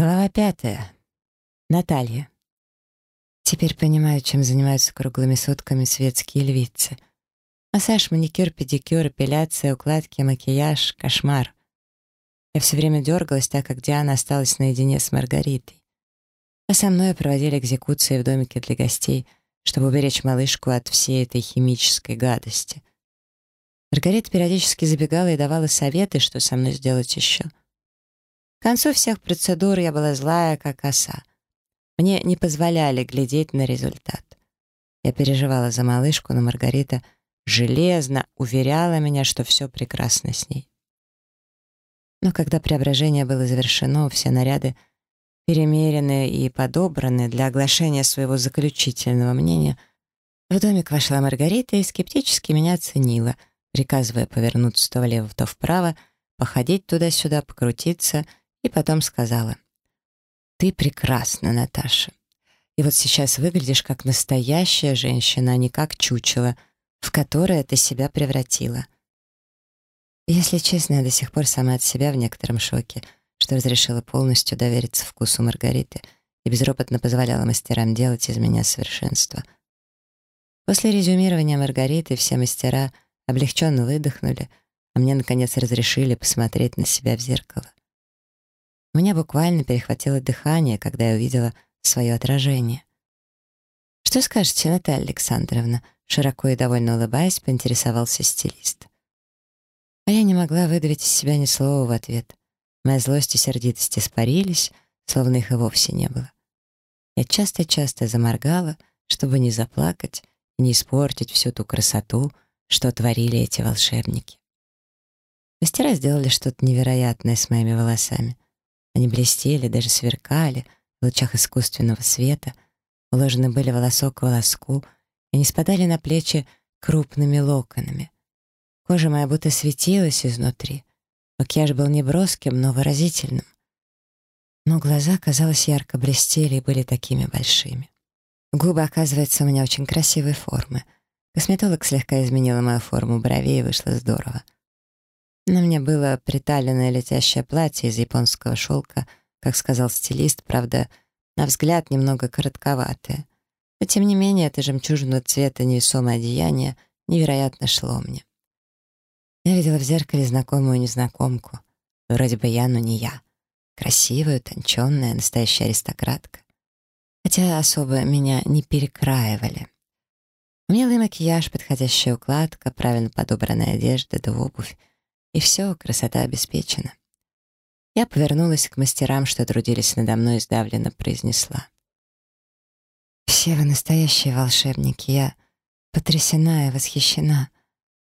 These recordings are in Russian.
Глава пятая. Наталья. Теперь понимаю, чем занимаются круглыми сутками светские львицы. Массаж, маникюр, педикюр, эпиляция, укладки, макияж — кошмар. Я все время дергалась, так как Диана осталась наедине с Маргаритой. А со мной проводили экзекуции в домике для гостей, чтобы уберечь малышку от всей этой химической гадости. Маргарита периодически забегала и давала советы, что со мной сделать еще — к концу всех процедур я была злая, как оса. Мне не позволяли глядеть на результат. Я переживала за малышку, но Маргарита железно уверяла меня, что все прекрасно с ней. Но когда преображение было завершено, все наряды перемерены и подобраны для оглашения своего заключительного мнения, в домик вошла Маргарита и скептически меня оценила, приказывая повернуться то влево, то вправо, походить туда-сюда, покрутиться — и потом сказала, «Ты прекрасна, Наташа. И вот сейчас выглядишь как настоящая женщина, а не как чучело, в которое ты себя превратила». Если честно, я до сих пор сама от себя в некотором шоке, что разрешила полностью довериться вкусу Маргариты и безропотно позволяла мастерам делать из меня совершенство. После резюмирования Маргариты все мастера облегченно выдохнули, а мне, наконец, разрешили посмотреть на себя в зеркало. У меня буквально перехватило дыхание, когда я увидела свое отражение. «Что скажете, Наталья Александровна?» Широко и довольно улыбаясь, поинтересовался стилист. А я не могла выдавить из себя ни слова в ответ. Моя злость и сердитость испарились, словно их и вовсе не было. Я часто-часто заморгала, чтобы не заплакать не испортить всю ту красоту, что творили эти волшебники. Мастера сделали что-то невероятное с моими волосами. Они блестели, даже сверкали в лучах искусственного света, уложены были волосок к волоску и не спадали на плечи крупными локонами. Кожа моя будто светилась изнутри. Макияж был не броским, но выразительным. Но глаза, казалось, ярко блестели и были такими большими. Губы, оказывается, у меня очень красивой формы. Косметолог слегка изменила мою форму бровей, и вышло здорово. На мне было приталенное летящее платье из японского шелка, как сказал стилист, правда, на взгляд немного коротковатое. Но тем не менее, это жемчужного цвета невесомое одеяние невероятно шло мне. Я видела в зеркале знакомую незнакомку. Вроде бы я, но не я. Красивая, утонченная, настоящая аристократка. Хотя особо меня не перекраивали. Умелый макияж, подходящая укладка, правильно подобранная одежда да обувь — и все, красота обеспечена. Я повернулась к мастерам, что трудились надо мной, и сдавленно произнесла. «Все вы настоящие волшебники. Я потрясена и восхищена.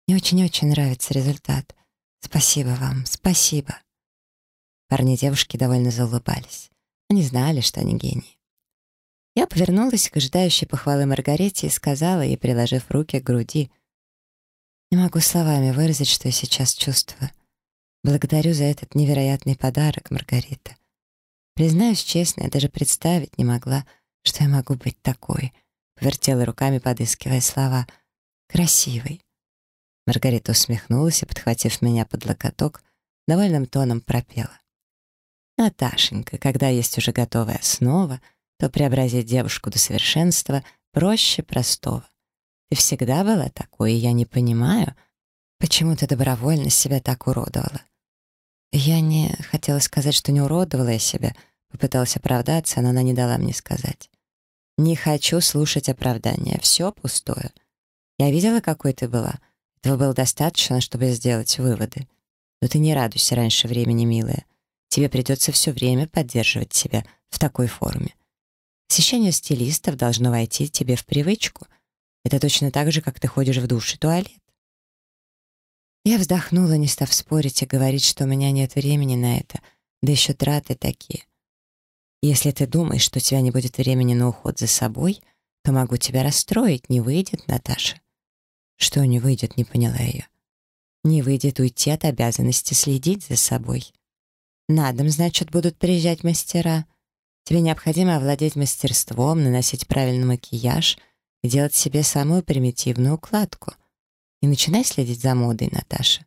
Мне очень-очень нравится результат. Спасибо вам, спасибо». Парни и девушки довольно заулыбались. Они знали, что они гении. Я повернулась к ожидающей похвалы Маргарите и сказала ей, приложив руки к груди — не могу словами выразить, что я сейчас чувствую. Благодарю за этот невероятный подарок, Маргарита. Признаюсь честно, я даже представить не могла, что я могу быть такой. Повертела руками, подыскивая слова. Красивой. Маргарита усмехнулась и, подхватив меня под локоток, довольным тоном пропела. «Наташенька, когда есть уже готовая основа, то преобразить девушку до совершенства проще простого. Ты всегда была такой, и я не понимаю, почему ты добровольно себя так уродовала. Я не хотела сказать, что не уродовала я себя, попыталась оправдаться, но она не дала мне сказать. Не хочу слушать оправдания, все пустое. Я видела, какой ты была. Этого было достаточно, чтобы сделать выводы. Но ты не радуйся раньше времени, милая. Тебе придется все время поддерживать себя в такой форме. Посещение стилистов должно войти тебе в привычку — это точно так же, как ты ходишь в душ и туалет. Я вздохнула, не став спорить и говорить, что у меня нет времени на это, да еще траты такие. Если ты думаешь, что у тебя не будет времени на уход за собой, то могу тебя расстроить, не выйдет, Наташа. Что не выйдет, не поняла ее. Не выйдет уйти от обязанности следить за собой. На дом, значит, будут приезжать мастера. Тебе необходимо овладеть мастерством, наносить правильный макияж — и делать себе самую примитивную укладку. Не начинай следить за модой, Наташа.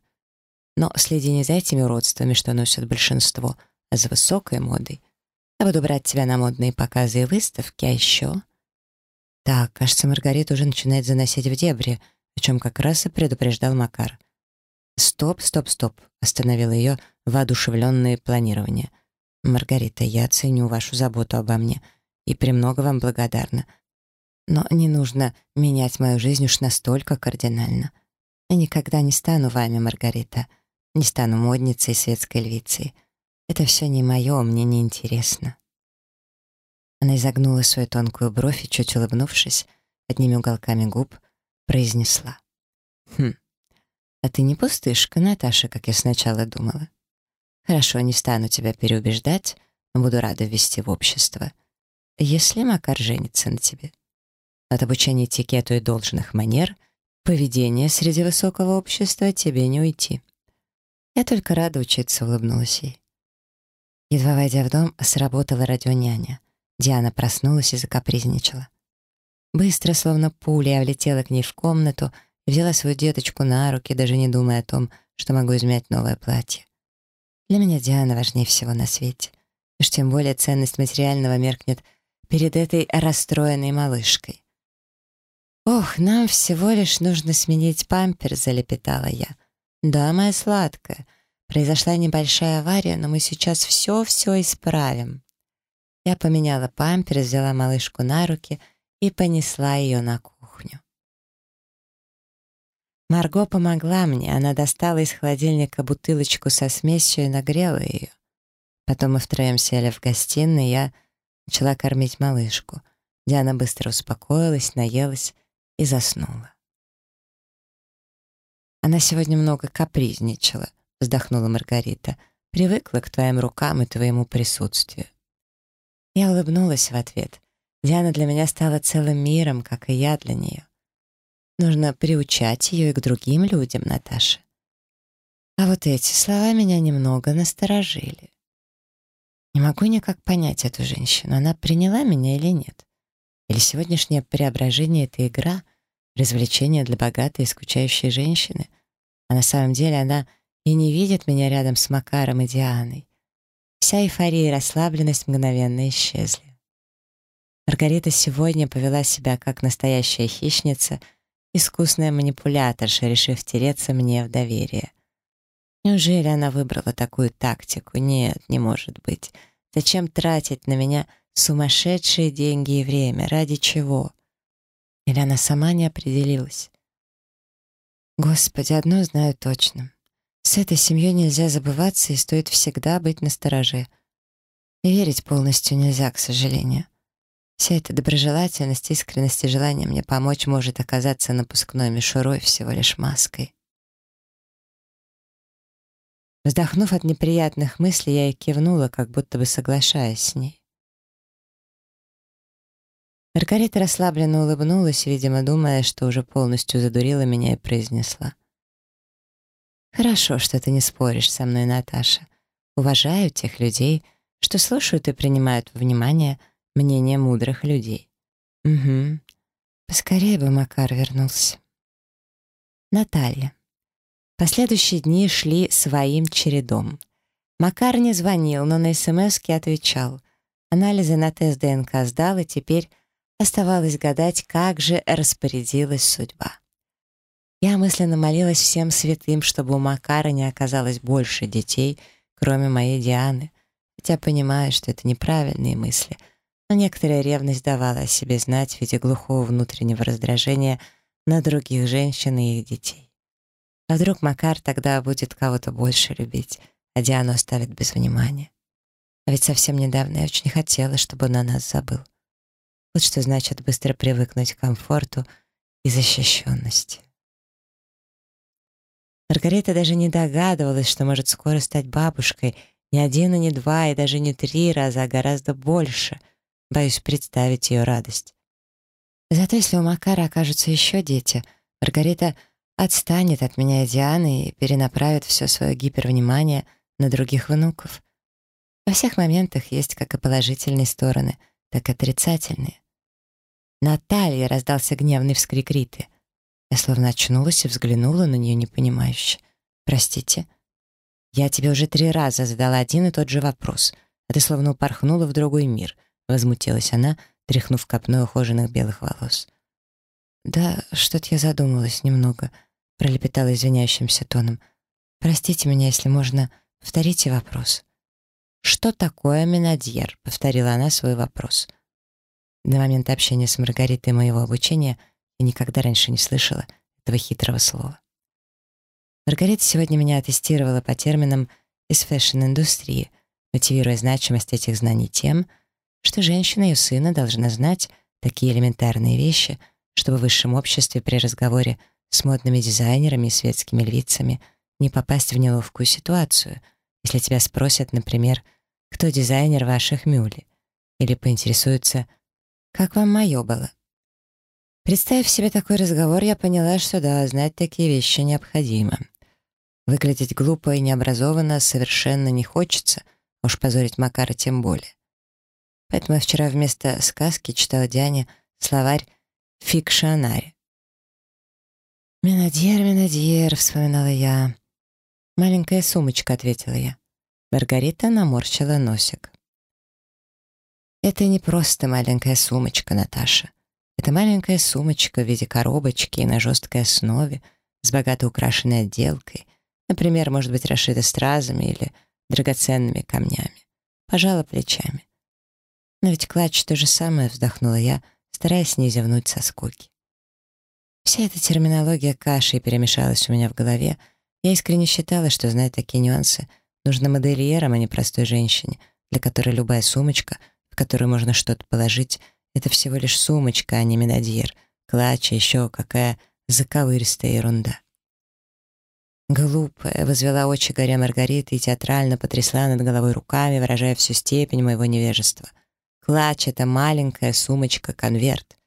Но следи не за этими уродствами, что носят большинство, а за высокой модой. Я буду брать тебя на модные показы и выставки, а еще...» Так, кажется, Маргарита уже начинает заносить в дебри, о чем как раз и предупреждал Макар. «Стоп, стоп, стоп», — остановил ее воодушевленное планирование. «Маргарита, я ценю вашу заботу обо мне и премного вам благодарна. Но не нужно менять мою жизнь уж настолько кардинально. Я никогда не стану вами, Маргарита, не стану модницей светской львицей. Это все не мое, мне не интересно. Она изогнула свою тонкую бровь и, чуть улыбнувшись, одними уголками губ, произнесла. «Хм, а ты не пустышка, Наташа, как я сначала думала. Хорошо, не стану тебя переубеждать, но буду рада ввести в общество. Если Макар женится на тебе. От обучения этикету и должных манер, поведения среди высокого общества тебе не уйти. Я только рада учиться, улыбнулась ей. Едва войдя в дом, сработала радионяня. Диана проснулась и закапризничала. Быстро, словно пуля, я влетела к ней в комнату, взяла свою деточку на руки, даже не думая о том, что могу измять новое платье. Для меня Диана важнее всего на свете. Уж тем более ценность материального меркнет перед этой расстроенной малышкой. «Ох, нам всего лишь нужно сменить пампер», — залепетала я. «Да, моя сладкая, произошла небольшая авария, но мы сейчас все-все исправим». Я поменяла пампер, взяла малышку на руки и понесла ее на кухню. Марго помогла мне, она достала из холодильника бутылочку со смесью и нагрела ее. Потом мы втроем сели в гостиной, я начала кормить малышку. Диана быстро успокоилась, наелась и заснула. «Она сегодня много капризничала», — вздохнула Маргарита. «Привыкла к твоим рукам и твоему присутствию». Я улыбнулась в ответ. Диана для меня стала целым миром, как и я для нее. Нужно приучать ее и к другим людям, Наташа. А вот эти слова меня немного насторожили. Не могу никак понять эту женщину, она приняла меня или нет. Или сегодняшнее преображение — это игра, развлечение для богатой и скучающей женщины, а на самом деле она и не видит меня рядом с Макаром и Дианой. Вся эйфория и расслабленность мгновенно исчезли. Маргарита сегодня повела себя как настоящая хищница, искусная манипуляторша, решив тереться мне в доверие. Неужели она выбрала такую тактику? Нет, не может быть. Зачем тратить на меня сумасшедшие деньги и время? Ради чего? Или она сама не определилась? Господи, одно знаю точно. С этой семьей нельзя забываться и стоит всегда быть настороже. И верить полностью нельзя, к сожалению. Вся эта доброжелательность, искренность и желание мне помочь может оказаться напускной мишурой всего лишь маской. Вздохнув от неприятных мыслей, я и кивнула, как будто бы соглашаясь с ней. Маргарита расслабленно улыбнулась, видимо, думая, что уже полностью задурила меня и произнесла — Хорошо, что ты не споришь со мной, Наташа. Уважаю тех людей, что слушают и принимают во внимание мнение мудрых людей. Угу. Поскорее бы Макар вернулся. Наталья. Последующие дни шли своим чередом. Макар не звонил, но на смс отвечал. Анализы на тест ДНК сдал, и теперь оставалось гадать, как же распорядилась судьба. Я мысленно молилась всем святым, чтобы у Макара не оказалось больше детей, кроме моей Дианы, хотя понимаю, что это неправильные мысли, но некоторая ревность давала о себе знать в виде глухого внутреннего раздражения на других женщин и их детей. А вдруг Макар тогда будет кого-то больше любить, а Диану оставит без внимания? А ведь совсем недавно я очень хотела, чтобы он о нас забыл. Вот что значит быстро привыкнуть к комфорту и защищенности. Маргарита даже не догадывалась, что может скоро стать бабушкой. Не один и не два, и даже не три раза, а гораздо больше. Боюсь представить ее радость. Зато если у Макара окажутся еще дети, Маргарита отстанет от меня и Дианы и перенаправит все свое гипервнимание на других внуков. Во всех моментах есть как и положительные стороны, так и отрицательные. «Наталья!» — раздался гневный вскрик Риты — я словно очнулась и взглянула на нее непонимающе. «Простите?» «Я тебе уже три раза задала один и тот же вопрос. а ты словно упорхнула в другой мир», — возмутилась она, тряхнув копной ухоженных белых волос. «Да, что-то я задумалась немного», — пролепетала извиняющимся тоном. «Простите меня, если можно, повторите вопрос». «Что такое Минадьер?» — повторила она свой вопрос. До момента общения с Маргаритой моего обучения я никогда раньше не слышала этого хитрого слова. Маргарита сегодня меня аттестировала по терминам из фэшн-индустрии, мотивируя значимость этих знаний тем, что женщина ее сына должна знать такие элементарные вещи, чтобы в высшем обществе при разговоре с модными дизайнерами и светскими львицами не попасть в неловкую ситуацию, если тебя спросят, например, кто дизайнер ваших мюли, или поинтересуются, как вам мое было. Представив себе такой разговор, я поняла, что да, знать такие вещи необходимо. Выглядеть глупо и необразованно совершенно не хочется, уж позорить Макара тем более. Поэтому я вчера вместо сказки читала Диане словарь «Фикшионари». «Менадьер, Менадьер», — вспоминала я. «Маленькая сумочка», — ответила я. Маргарита наморщила носик. «Это не просто маленькая сумочка, Наташа. Это маленькая сумочка в виде коробочки на жесткой основе, с богато украшенной отделкой, например, может быть расшита стразами или драгоценными камнями. Пожала плечами. Но ведь клатч то же самое, вздохнула я, стараясь не зевнуть со скуки. Вся эта терминология кашей перемешалась у меня в голове. Я искренне считала, что знать такие нюансы нужно модельерам, а не простой женщине, для которой любая сумочка, в которую можно что-то положить, это всего лишь сумочка, а не медадьер, клатч, еще какая заковыристая ерунда. Глупая, возвела очи горя Маргариты и театрально потрясла над головой руками, выражая всю степень моего невежества. Клатч — это маленькая сумочка-конверт.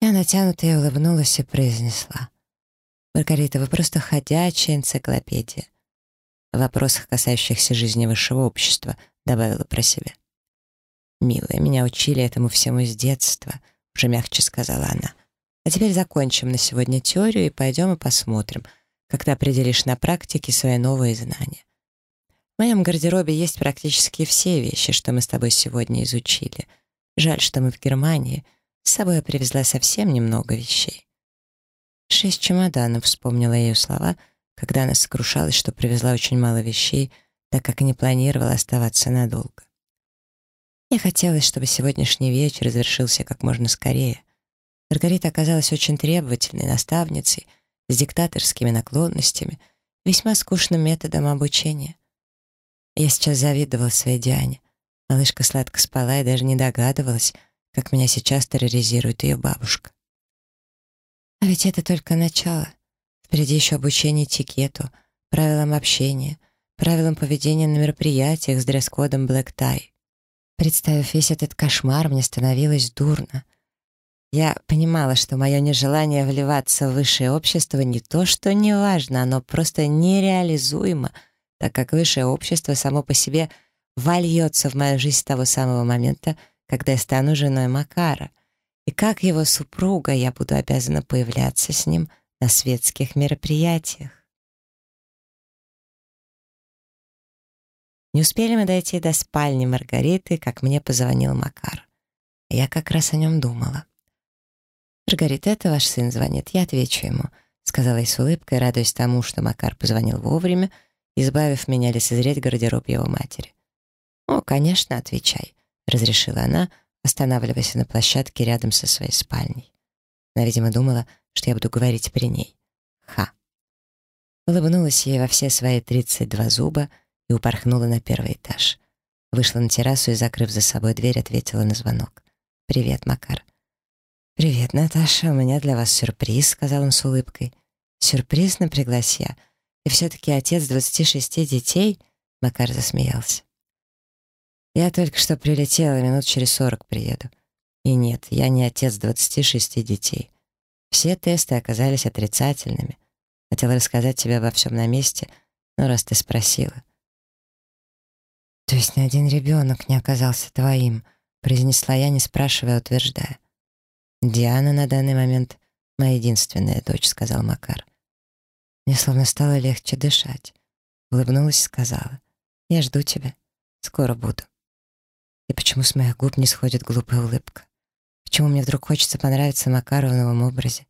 Я натянутая улыбнулась и произнесла. «Маргарита, вы просто ходячая энциклопедия». В вопросах, касающихся жизни высшего общества, добавила про себя. «Милая, меня учили этому всему с детства», — уже мягче сказала она. «А теперь закончим на сегодня теорию и пойдем и посмотрим, как ты определишь на практике свои новые знания. В моем гардеробе есть практически все вещи, что мы с тобой сегодня изучили. Жаль, что мы в Германии. С собой я привезла совсем немного вещей. Шесть чемоданов, вспомнила ее слова, когда она сокрушалась, что привезла очень мало вещей, так как не планировала оставаться надолго. Мне хотелось, чтобы сегодняшний вечер завершился как можно скорее. Маргарита оказалась очень требовательной наставницей, с диктаторскими наклонностями, весьма скучным методом обучения. Я сейчас завидовала своей Диане. Малышка сладко спала и даже не догадывалась, как меня сейчас терроризирует ее бабушка. А ведь это только начало. Впереди еще обучение этикету, правилам общения, правилам поведения на мероприятиях с дресс-кодом Black Tie. Представив весь этот кошмар, мне становилось дурно. Я понимала, что мое нежелание вливаться в высшее общество не то, что не важно, оно просто нереализуемо — так как высшее общество само по себе вольется в мою жизнь с того самого момента, когда я стану женой Макара. И как его супруга я буду обязана появляться с ним на светских мероприятиях. Не успели мы дойти до спальни Маргариты, как мне позвонил Макар. Я как раз о нем думала. «Маргарита, это ваш сын звонит, я отвечу ему», — сказала я с улыбкой, радуясь тому, что Макар позвонил вовремя, избавив меня лицезреть гардероб его матери. «О, конечно, отвечай», — разрешила она, останавливаясь на площадке рядом со своей спальней. Она, видимо, думала, что я буду говорить при ней. Ха. Улыбнулась ей во все свои тридцать два зуба и упорхнула на первый этаж. Вышла на террасу и, закрыв за собой дверь, ответила на звонок. «Привет, Макар». «Привет, Наташа, у меня для вас сюрприз», — сказал он с улыбкой. «Сюрприз напряглась я». И все-таки отец 26 детей?» Макар засмеялся. «Я только что прилетела, минут через 40 приеду. И нет, я не отец 26 детей. Все тесты оказались отрицательными. Хотела рассказать тебе обо всем на месте, но раз ты спросила». «То есть ни один ребенок не оказался твоим?» произнесла я, не спрашивая, утверждая. «Диана на данный момент моя единственная дочь», — сказал Макар. Мне словно стало легче дышать. Улыбнулась и сказала, «Я жду тебя. Скоро буду. И почему с моих губ не сходит глупая улыбка? Почему мне вдруг хочется понравиться Макару в новом образе?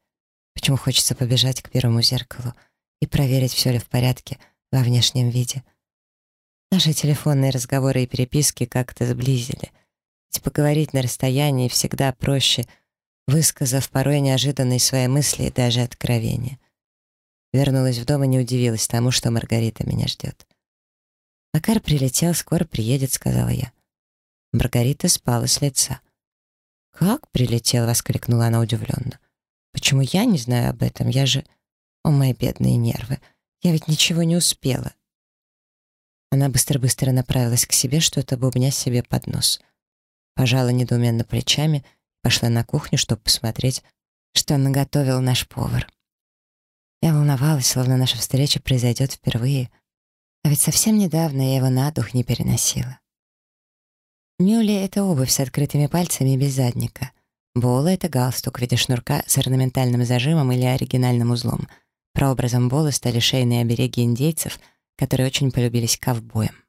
Почему хочется побежать к первому зеркалу и проверить, все ли в порядке во внешнем виде? Наши телефонные разговоры и переписки как-то сблизили. Ведь поговорить на расстоянии всегда проще, высказав порой неожиданные свои мысли и даже откровения. Вернулась в дом и не удивилась тому, что Маргарита меня ждет. «Макар прилетел, скоро приедет», — сказала я. Маргарита спала с лица. «Как прилетел?» — воскликнула она удивленно. «Почему я не знаю об этом? Я же... О, мои бедные нервы! Я ведь ничего не успела!» Она быстро-быстро направилась к себе, что-то бубня себе под нос. Пожала недоуменно плечами, пошла на кухню, чтобы посмотреть, что наготовил наш повар. Я волновалась, словно наша встреча произойдет впервые — а ведь совсем недавно я его на дух не переносила. Мюли — это обувь с открытыми пальцами и без задника. Бола — это галстук в виде шнурка с орнаментальным зажимом или оригинальным узлом. Прообразом Бола стали шейные обереги индейцев, которые очень полюбились ковбоям.